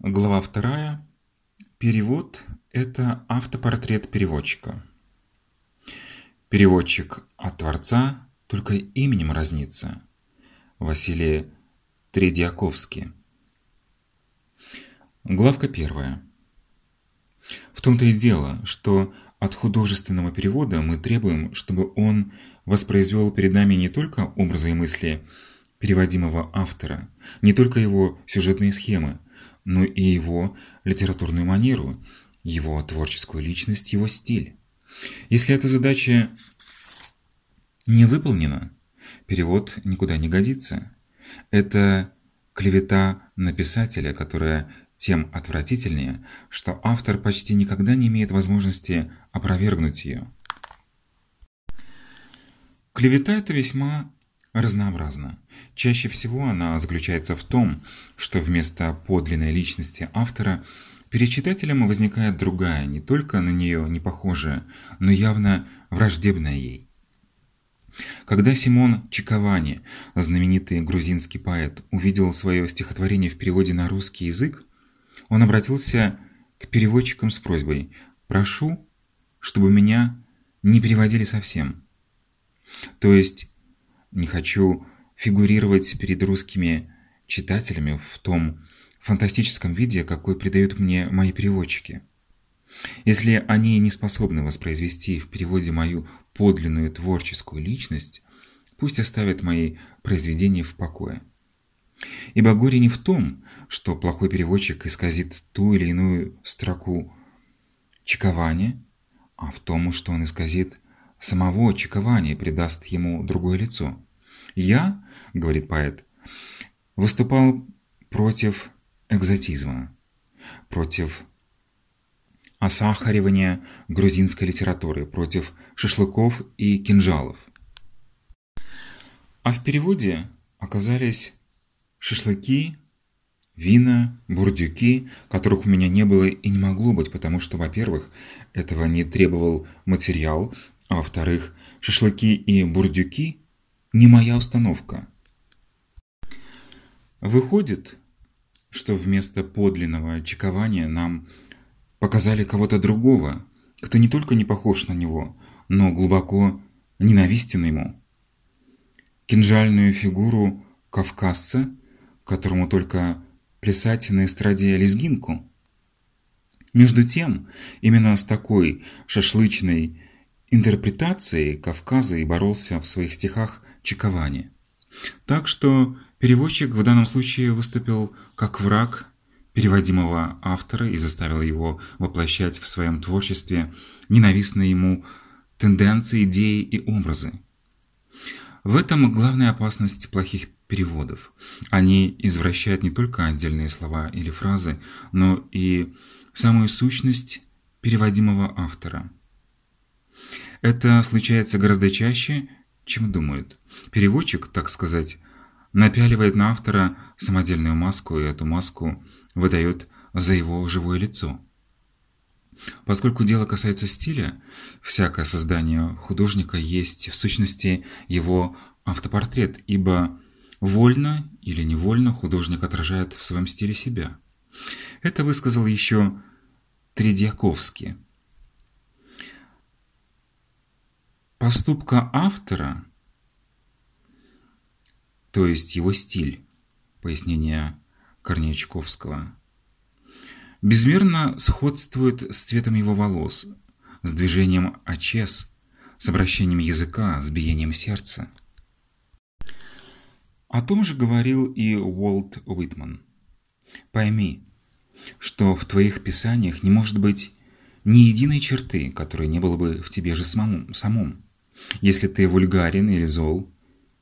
Глава вторая. Перевод – это автопортрет переводчика. Переводчик от Творца только именем разнится. Василий Тредиаковский. Главка первая. В том-то и дело, что от художественного перевода мы требуем, чтобы он воспроизвел перед нами не только образы и мысли переводимого автора, не только его сюжетные схемы, но и его литературную манеру, его творческую личность, его стиль. Если эта задача не выполнена, перевод никуда не годится. Это клевета на писателя, которая тем отвратительнее, что автор почти никогда не имеет возможности опровергнуть ее. Клевета – это весьма разнообразна. Чаще всего она заключается в том, что вместо подлинной личности автора перед читателем возникает другая, не только на нее не похожая, но явно враждебная ей. Когда Симон Чиковани, знаменитый грузинский поэт, увидел свое стихотворение в переводе на русский язык, он обратился к переводчикам с просьбой «Прошу, чтобы меня не переводили совсем». То есть не хочу фигурировать перед русскими читателями в том фантастическом виде, какой придают мне мои переводчики. Если они не способны воспроизвести в переводе мою подлинную творческую личность, пусть оставят мои произведения в покое. Ибо горе не в том, что плохой переводчик исказит ту или иную строку чекования, а в том, что он исказит самого чекования и придаст ему другое лицо. «Я, — говорит поэт, — выступал против экзотизма, против осахаривания грузинской литературы, против шашлыков и кинжалов. А в переводе оказались шашлыки, вина, бурдюки, которых у меня не было и не могло быть, потому что, во-первых, этого не требовал материал, а во-вторых, шашлыки и бурдюки – не моя установка. Выходит, что вместо подлинного чекования нам показали кого-то другого, кто не только не похож на него, но глубоко ненавистен ему. Кинжальную фигуру кавказца, которому только плясать на эстраде лезгинку. Между тем, именно с такой шашлычной интерпретацией Кавказа и боролся в своих стихах Чиковани. Так что переводчик в данном случае выступил как враг переводимого автора и заставил его воплощать в своем творчестве ненавистные ему тенденции, идеи и образы. В этом главная опасность плохих переводов. Они извращают не только отдельные слова или фразы, но и самую сущность переводимого автора. Это случается гораздо чаще, чем думают. Переводчик, так сказать, напяливает на автора самодельную маску, и эту маску выдает за его живое лицо. Поскольку дело касается стиля, всякое создание художника есть в сущности его автопортрет, ибо вольно или невольно художник отражает в своем стиле себя. Это высказал еще Тредьяковский. Поступка автора, то есть его стиль, пояснение Корнея Чуковского, безмерно сходствует с цветом его волос, с движением очес, с обращением языка, с биением сердца. О том же говорил и Уолт Уитман. «Пойми, что в твоих писаниях не может быть ни единой черты, которой не было бы в тебе же самому, самом. Если ты вульгарен или зол,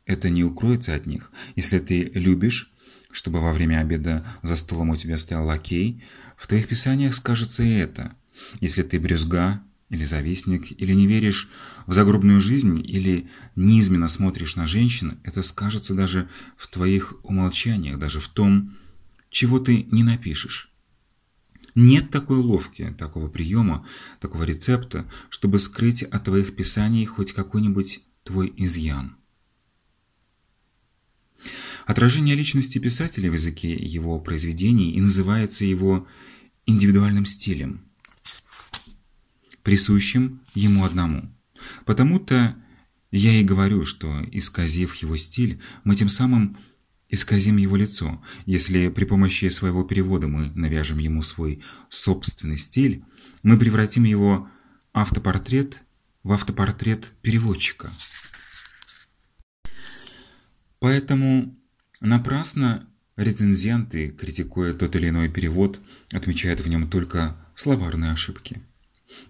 это не укроется от них. Если ты любишь, чтобы во время обеда за столом у тебя стоял лакей, в твоих писаниях скажется и это. Если ты брюзга или завистник, или не веришь в загробную жизнь, или низменно смотришь на женщин, это скажется даже в твоих умолчаниях, даже в том, чего ты не напишешь. Нет такой уловки, такого приема, такого рецепта, чтобы скрыть от твоих писаний хоть какой-нибудь твой изъян. Отражение личности писателя в языке его произведений и называется его индивидуальным стилем, присущим ему одному. Потому-то я и говорю, что, исказив его стиль, мы тем самым исказим его лицо. Если при помощи своего перевода мы навяжем ему свой собственный стиль, мы превратим его автопортрет в автопортрет переводчика. Поэтому напрасно рецензенты, критикуя тот или иной перевод, отмечают в нем только словарные ошибки.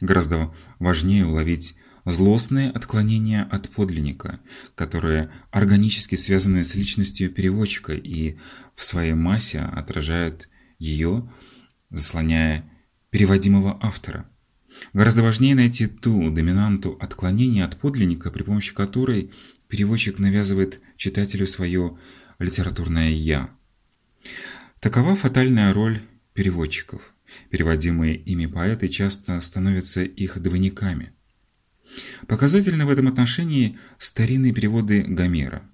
Гораздо важнее уловить злостные отклонения от подлинника, которые органически связаны с личностью переводчика и в своей массе отражают ее, заслоняя переводимого автора. Гораздо важнее найти ту доминанту отклонения от подлинника, при помощи которой переводчик навязывает читателю свое литературное «я». Такова фатальная роль переводчиков. Переводимые ими поэты часто становятся их двойниками. Показательны в этом отношении старинные переводы Гомера.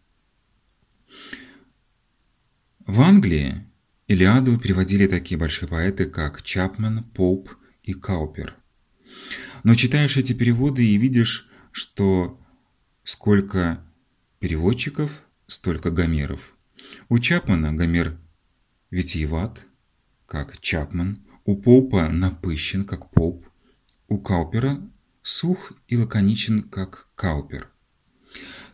В Англии Илиаду переводили такие большие поэты, как Чапман, Поуп и Каупер. Но читаешь эти переводы и видишь, что сколько переводчиков, столько Гомеров. У Чапмана Гомер витиеват, как Чапман, у Поупа напыщен, как Поуп, у Каупера сух и лаконичен, как Каупер.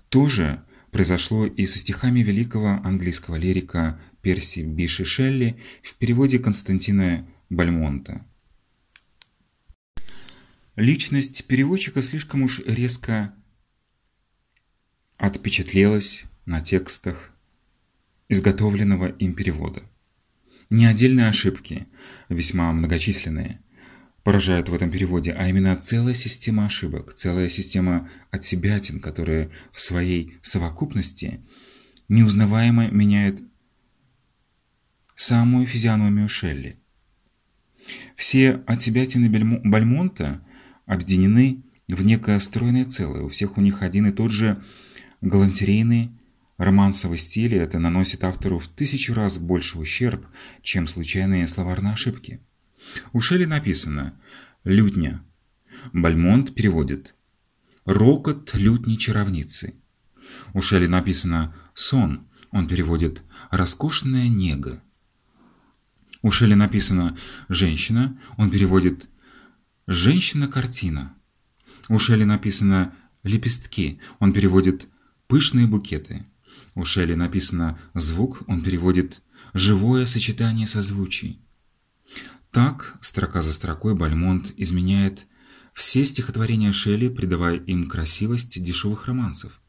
То же произошло и со стихами великого английского лирика Перси Биши Шелли в переводе Константина Бальмонта. Личность переводчика слишком уж резко отпечатлелась на текстах изготовленного им перевода. Не отдельные ошибки, весьма многочисленные, поражают в этом переводе, а именно целая система ошибок, целая система отсебятин, которая в своей совокупности неузнаваемо меняет самую физиономию Шелли. Все отсебятины Бальмонта объединены в некое стройное целое, у всех у них один и тот же галантерейный романсовый стиль, и это наносит автору в тысячу раз больше ущерб, чем случайные словарные ошибки. У Шелли написано «лютня». Бальмонт переводит «рокот лютни-чаровницы». У Шелли написано «сон», он переводит «роскошная нега». У Шелли написано «женщина», он переводит «женщина-картина». У Шелли написано «лепестки», он переводит «пышные букеты». У Шелли написано «звук», он переводит «живое сочетание созвучий». Так, строка за строкой, Бальмонт изменяет все стихотворения Шелли, придавая им красивость дешевых романсов,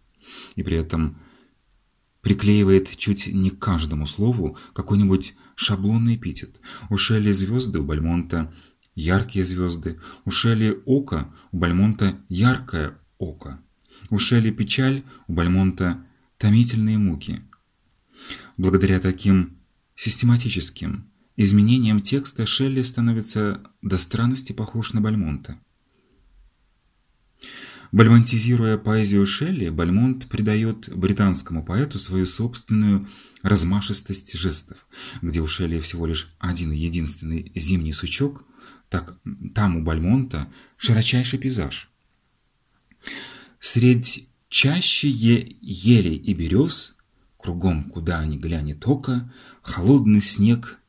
и при этом приклеивает чуть не к каждому слову какой-нибудь шаблонный эпитет. У Шелли звезды, у Бальмонта яркие звезды, у Шелли око, у Бальмонта яркое око, у Шелли печаль, у Бальмонта томительные муки. Благодаря таким систематическим, Изменением текста Шелли становится до странности похож на Бальмонта. Бальмонтизируя поэзию Шелли, Бальмонт придает британскому поэту свою собственную размашистость жестов, где у Шелли всего лишь один единственный зимний сучок, так там у Бальмонта широчайший пейзаж. Средь чаще е елей и берез, кругом, куда ни глянет око, холодный снег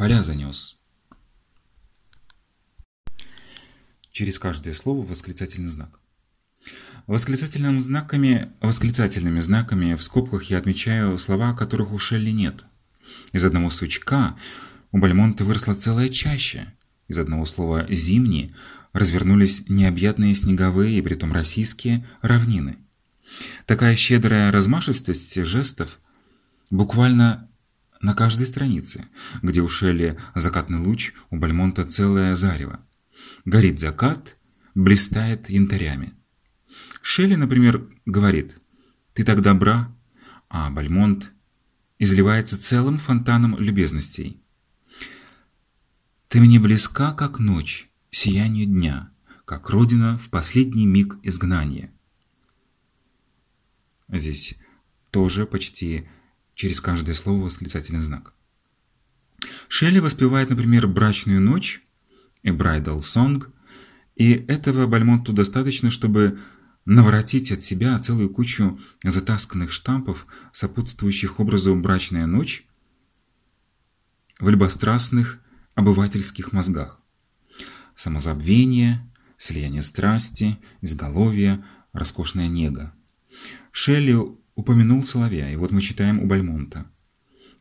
поля занес. Через каждое слово восклицательный знак. Восклицательными знаками, восклицательными знаками в скобках я отмечаю слова, которых у Шелли нет. Из одного сучка у Бальмонта выросла целая чаща. Из одного слова «зимние» развернулись необъятные снеговые, и притом российские, равнины. Такая щедрая размашистость жестов буквально на каждой странице, где у Шелли закатный луч, у Бальмонта целое зарево. Горит закат, блистает янтарями. Шелли, например, говорит «Ты так добра», а Бальмонт изливается целым фонтаном любезностей. «Ты мне близка, как ночь, сияние дня, как родина в последний миг изгнания». Здесь тоже почти через каждое слово восклицательный знак. Шелли воспевает, например, «Брачную ночь» и «Bridal Song», и этого Бальмонту достаточно, чтобы наворотить от себя целую кучу затасканных штампов, сопутствующих образу «Брачная ночь» в любострастных обывательских мозгах. Самозабвение, слияние страсти, изголовье, роскошная нега. Шелли упомянул Соловья, и вот мы читаем у Бальмонта.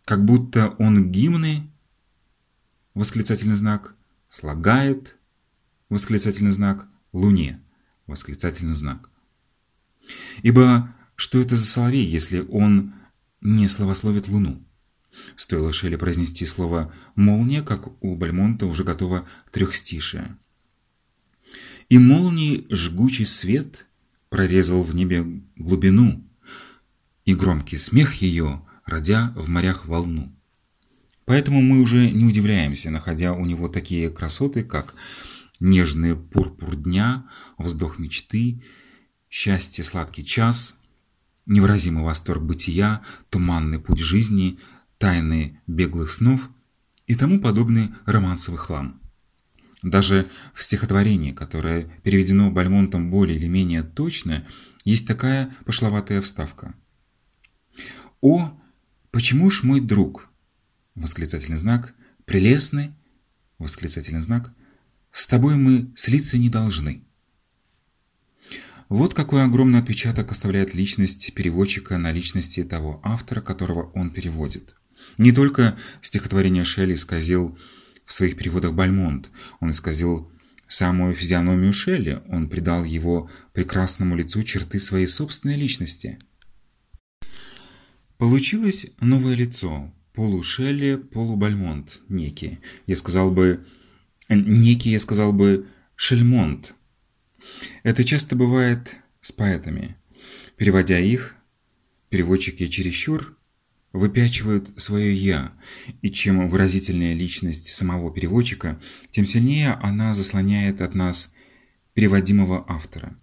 Как будто он гимны, восклицательный знак, слагает, восклицательный знак, луне, восклицательный знак. Ибо что это за соловей, если он не словословит луну? Стоило Шелли произнести слово «молния», как у Бальмонта уже готово трехстишее. И молнией жгучий свет прорезал в небе глубину, и громкий смех ее, родя в морях волну. Поэтому мы уже не удивляемся, находя у него такие красоты, как нежный пурпур дня, вздох мечты, счастье сладкий час, невыразимый восторг бытия, туманный путь жизни, тайны беглых снов и тому подобный романсовый хлам. Даже в стихотворении, которое переведено Бальмонтом более или менее точно, есть такая пошловатая вставка. «О, почему ж мой друг?» Восклицательный знак. «Прелестный?» Восклицательный знак. «С тобой мы слиться не должны». Вот какой огромный отпечаток оставляет личность переводчика на личности того автора, которого он переводит. Не только стихотворение Шелли исказил в своих переводах Бальмонт, он исказил самую физиономию Шелли, он придал его прекрасному лицу черты своей собственной личности. Получилось новое лицо, полу-Шелли, полу-Бальмонт, некий. Я сказал бы, некий, я сказал бы, Шельмонт. Это часто бывает с поэтами. Переводя их, переводчики чересчур выпячивают свое «я», и чем выразительнее личность самого переводчика, тем сильнее она заслоняет от нас переводимого автора.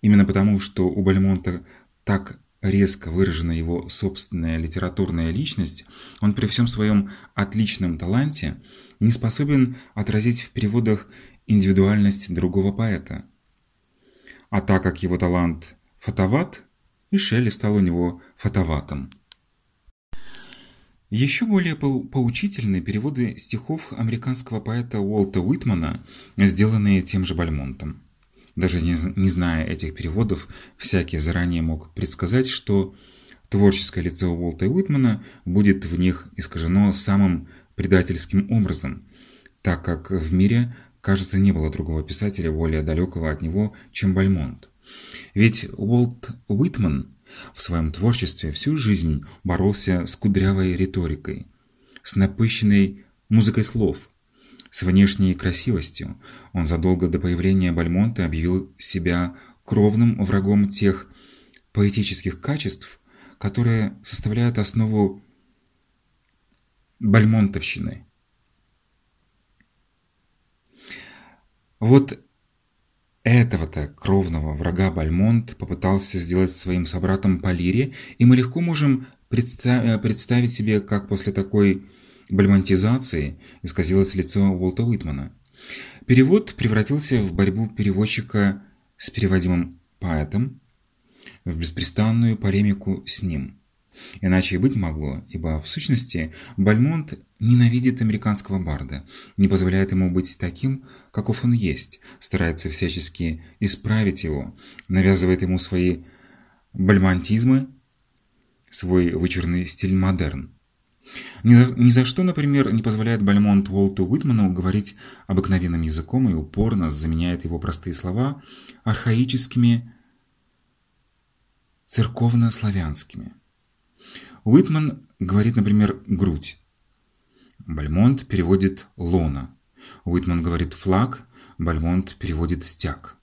Именно потому, что у Бальмонта так резко выражена его собственная литературная личность, он при всем своем отличном таланте не способен отразить в переводах индивидуальность другого поэта. А так как его талант фотоват, и Шелли стал у него фотоватом. Еще более поучительны переводы стихов американского поэта Уолта Уитмана, сделанные тем же Бальмонтом. Даже не, не зная этих переводов, всякий заранее мог предсказать, что творческое лицо Уолта Уитмана будет в них искажено самым предательским образом, так как в мире, кажется, не было другого писателя более далекого от него, чем Бальмонт. Ведь Уолт Уитман – в своем творчестве всю жизнь боролся с кудрявой риторикой, с напыщенной музыкой слов, с внешней красивостью. Он задолго до появления Бальмонта объявил себя кровным врагом тех поэтических качеств, которые составляют основу бальмонтовщины. Вот этого-то кровного врага Бальмонт попытался сделать своим собратом по лире, и мы легко можем представить себе, как после такой бальмонтизации исказилось лицо Уолта Уитмана. Перевод превратился в борьбу переводчика с переводимым поэтом, в беспрестанную полемику с ним – Иначе и быть могло, ибо в сущности Бальмонт ненавидит американского барда, не позволяет ему быть таким, каков он есть, старается всячески исправить его, навязывает ему свои бальмонтизмы, свой вычурный стиль модерн. Ни за, ни за что, например, не позволяет Бальмонт Уолту Уитману говорить обыкновенным языком и упорно заменяет его простые слова архаическими церковно-славянскими. Уитман говорит, например, «грудь». Бальмонт переводит «лона». Уитман говорит «флаг», Бальмонт переводит «стяг».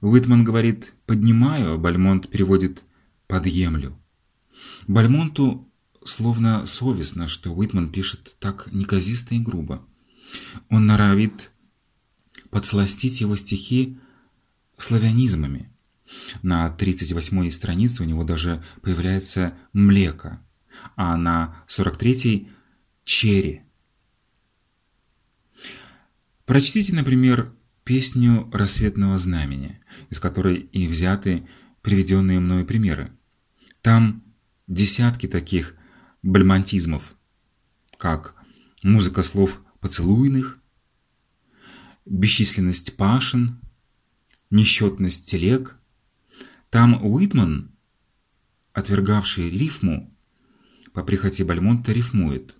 Уитман говорит «поднимаю», Бальмонт переводит «подъемлю». Бальмонту словно совестно, что Уитман пишет так неказисто и грубо. Он норовит подсластить его стихи славянизмами. На 38-й странице у него даже появляется «млека», а на 43-й – черри. Прочтите, например, песню «Рассветного знамени», из которой и взяты приведенные мною примеры. Там десятки таких бальмонтизмов, как музыка слов поцелуйных, бесчисленность пашин, несчетность телег. Там Уитман, отвергавший рифму, по прихоти Бальмонта рифмует.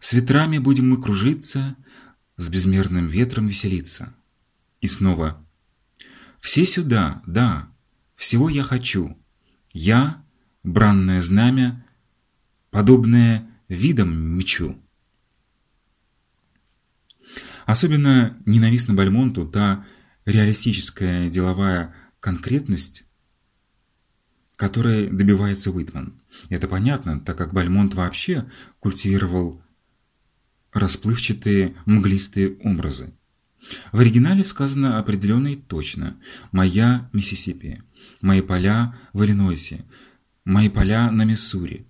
«С ветрами будем мы кружиться, с безмерным ветром веселиться». И снова «Все сюда, да, всего я хочу. Я, бранное знамя, подобное видом мечу». Особенно ненавистна Бальмонту та реалистическая деловая конкретность, которой добивается Уитман. Это понятно, так как Бальмонт вообще культивировал расплывчатые мглистые образы. В оригинале сказано определенно и точно «Моя Миссисипи», «Мои поля в Иллинойсе», «Мои поля на Миссури».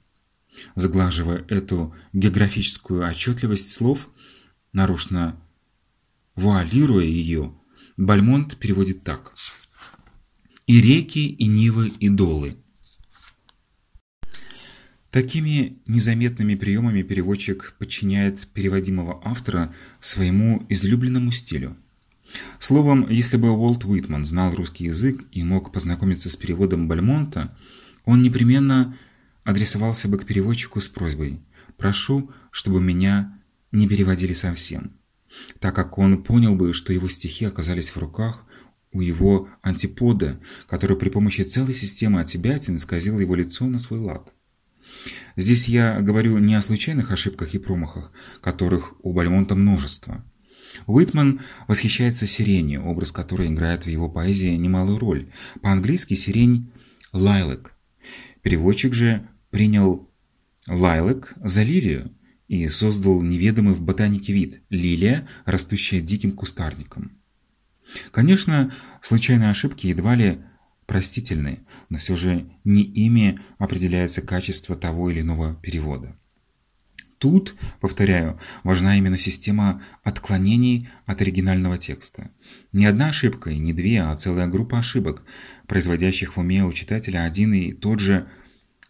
Заглаживая эту географическую отчетливость слов, нарочно вуалируя ее, Бальмонт переводит так. «И реки, и нивы, и долы». Такими незаметными приемами переводчик подчиняет переводимого автора своему излюбленному стилю. Словом, если бы Уолт Уитман знал русский язык и мог познакомиться с переводом Бальмонта, он непременно адресовался бы к переводчику с просьбой «Прошу, чтобы меня не переводили совсем» так как он понял бы, что его стихи оказались в руках у его антипода, который при помощи целой системы отсебятин исказил его лицо на свой лад. Здесь я говорю не о случайных ошибках и промахах, которых у Бальмонта множество. Уитман восхищается сиренью, образ которой играет в его поэзии немалую роль. По-английски сирень – лайлек. Переводчик же принял лайлек за лилию, и создал неведомый в ботанике вид – лилия, растущая диким кустарником. Конечно, случайные ошибки едва ли простительны, но все же не ими определяется качество того или иного перевода. Тут, повторяю, важна именно система отклонений от оригинального текста. Не одна ошибка и не две, а целая группа ошибок, производящих в уме у читателя один и тот же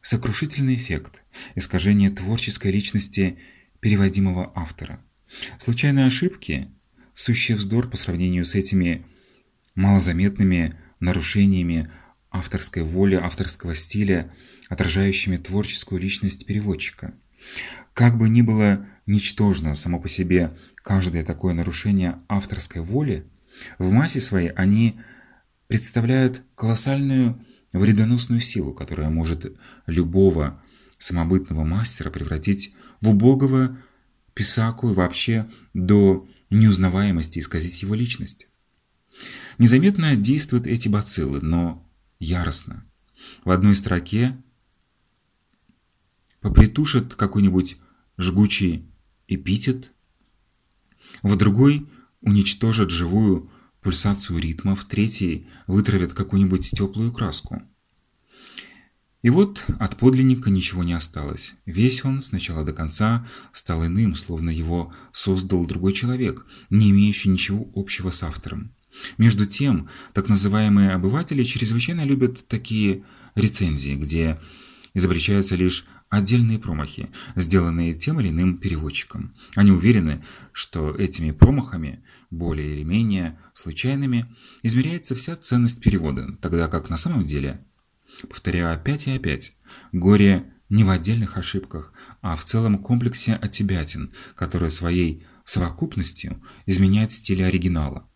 сокрушительный эффект, искажение творческой личности переводимого автора. Случайные ошибки – сущий вздор по сравнению с этими малозаметными нарушениями авторской воли, авторского стиля, отражающими творческую личность переводчика. Как бы ни было ничтожно само по себе каждое такое нарушение авторской воли, в массе своей они представляют колоссальную вредоносную силу, которая может любого самобытного мастера превратить в убогого писаку и вообще до неузнаваемости исказить его личность. Незаметно действуют эти бациллы, но яростно. В одной строке попритушат какой-нибудь жгучий эпитет, в другой уничтожат живую пульсацию в третьей вытравят какую-нибудь теплую краску. И вот от подлинника ничего не осталось. Весь он, с начала до конца, стал иным, словно его создал другой человек, не имеющий ничего общего с автором. Между тем, так называемые обыватели чрезвычайно любят такие рецензии, где изобличаются лишь отдельные промахи, сделанные тем или иным переводчиком. Они уверены, что этими промахами, более или менее случайными, измеряется вся ценность перевода, тогда как на самом деле, повторяю опять и опять, горе не в отдельных ошибках, а в целом комплексе оттебятин, которые своей совокупностью изменяют стиль оригинала.